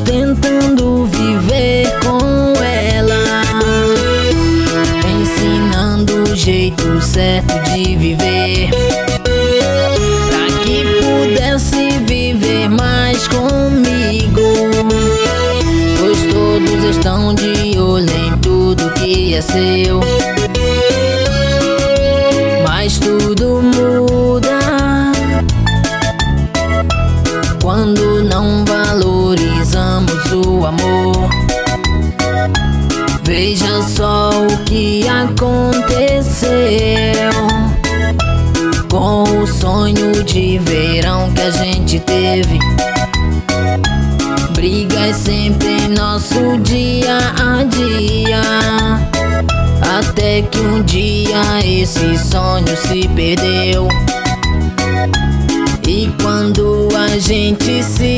tentando viver com ela, ensinando o jeito certo de viver. Pra que pudesse viver mais comigo, pois todos estão de olho em tudo que é seu, mas tudo Veja só o que aconteceu com o sonho de verão que a gente teve. Brigas sempre em nosso dia a dia. Até que um dia esse sonho se perdeu. E quando a gente se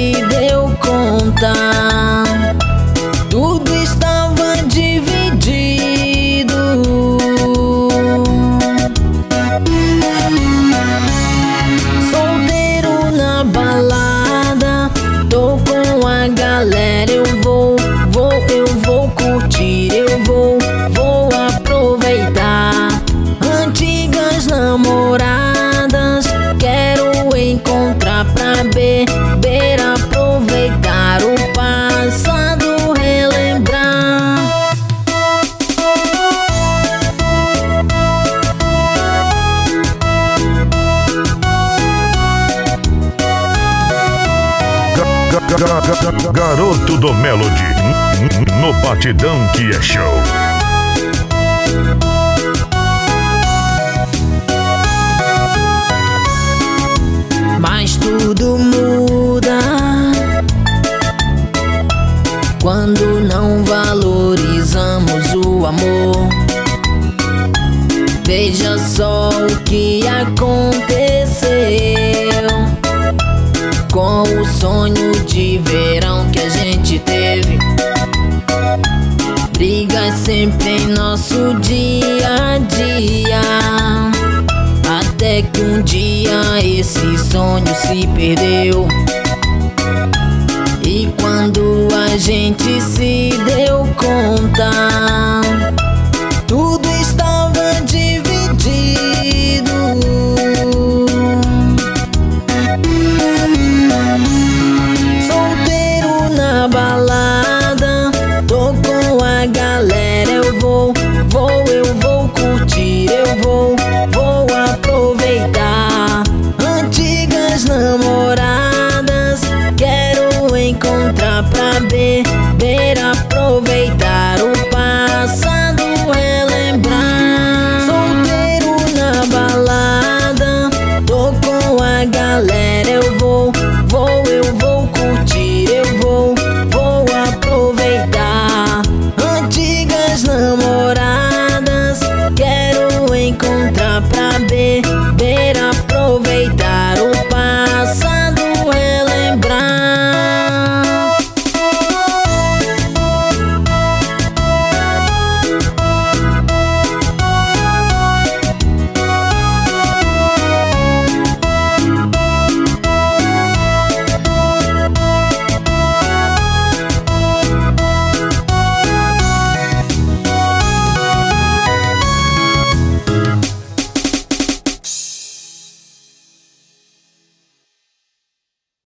Garoto do Melody. No batidão que é show. Mas tudo muda quando não valorizamos o amor. Veja só o que aconteceu sempre em nosso dia a dia. Até que um dia esse sonho se perdeu. E quando a gente se deu conta, tudo plan B, made up